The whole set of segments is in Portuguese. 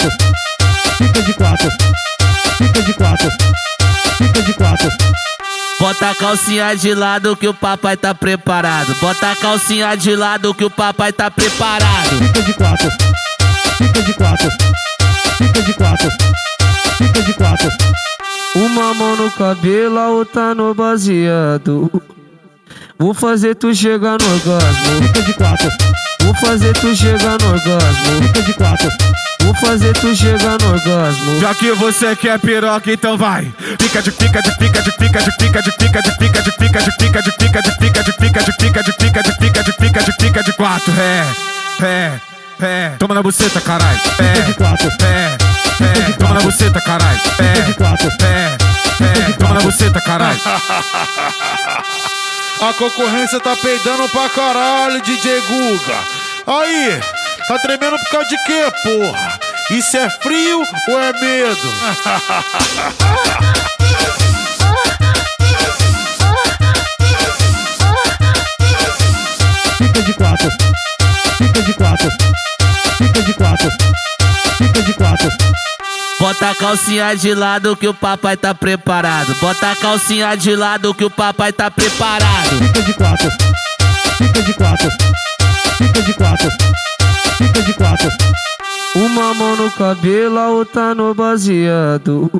quatro, fica de quatro, fica de quatro, fica de quatro. Bota a calcinha de lado que o papai tá preparado. Bota a calcinha de lado que o papai tá preparado. Fica de quatro, fica de quatro, fica de quatro, fica de quatro. Uma mão no cabelo, a outra no baseado. Vou fazer tu chegar no orgasmo. Fica de quatro. Vou fazer tu chegar no orgasmo. Fica de quatro. Vou fazer tu chegar no orgasmo. Já que você quer piroca, então vai. Fica de pica de pica de pica de pica de pica de pica de pica de pica de pica de pica de pica de pica de pica de pica de pica de pica de quatro. É, é, é. Toma na buceta, caralho. fica de É, quatro, é, é. Toma na buceta, caralho. fica de É, quatro. é, é. Toma na buceta, caralho. A concorrência tá peidando pra caralho, DJ Guga. Aí, tá tremendo por causa de quê, porra? Isso é frio ou é medo? Fica de quatro, fica de quatro, fica de quatro, fica de quatro. Bota a calcinha de lado que o papai tá preparado. Bota a calcinha de lado que o papai tá preparado. Fica de quatro, fica de quatro, fica de quatro, fica de quatro. Uma mão no cabelo, a outra no baseado.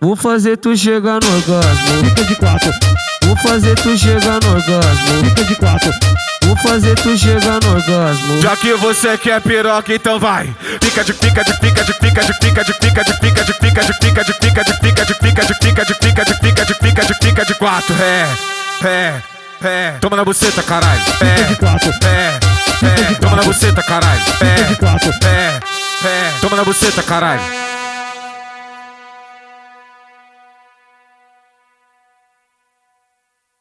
Vou fazer tu chegar no orgasmo. Fica de quatro, Vou fazer tu chegar no orgasmo. fica de quatro, Vou fazer tu chegar no orgasmo. Já que você quer piroca, então vai. Fica de pica de pica de pica de pica de pica de pica de pica de pica de pica de pica de pica de pica de pica de pica de pica de pica de quatro. É, é, é. Toma na buceta, caralho. fica de É, quatro, é, é. Toma na buceta, caralho. É, na buceta, caralho.